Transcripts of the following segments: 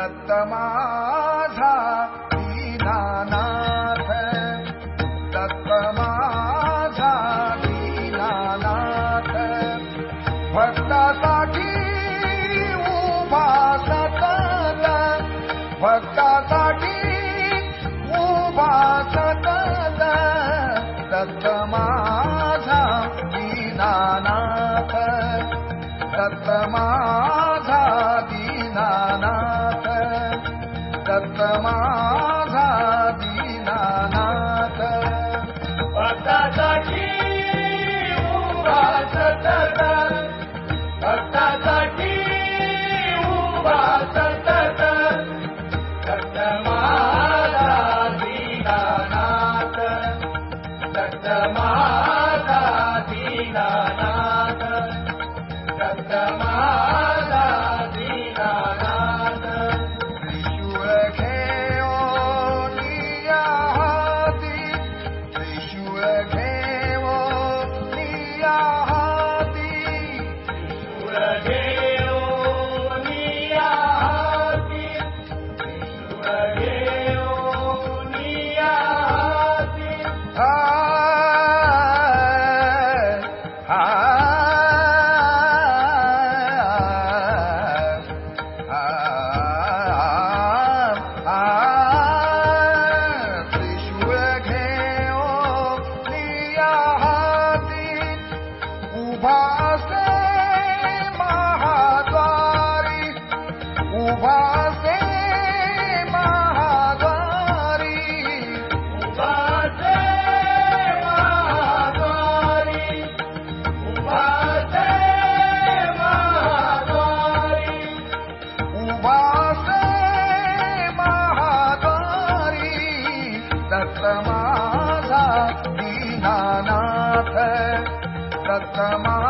दत्तमासानाथ दत्तमासानाथ वक्ता सा उभा वक्ता सा उभामासानाथ दत्तमा da da तत्तमासा दीनानाथ तत्तमा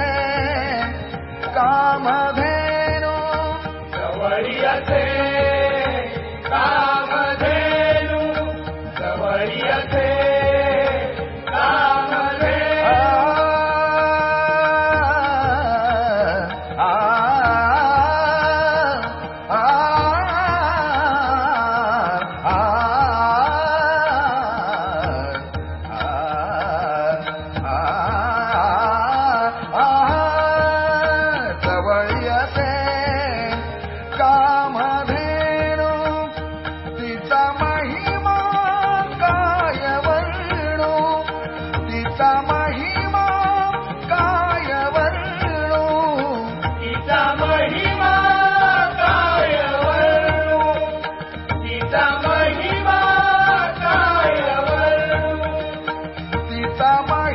राम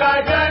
का जय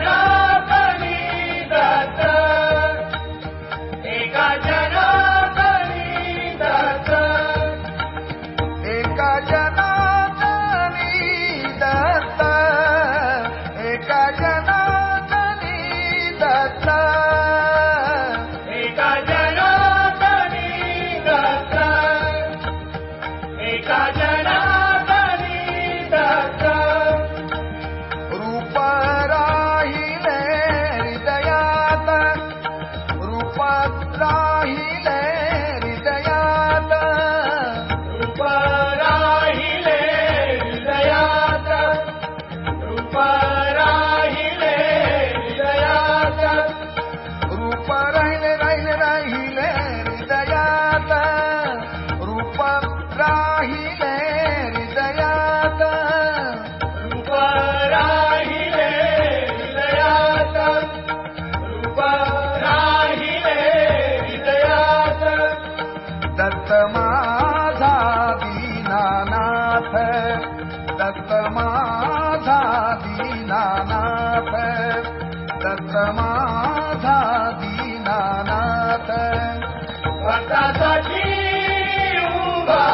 दीनानाथ दत्त माझा दीनानाथ। भक्तासाठी उभा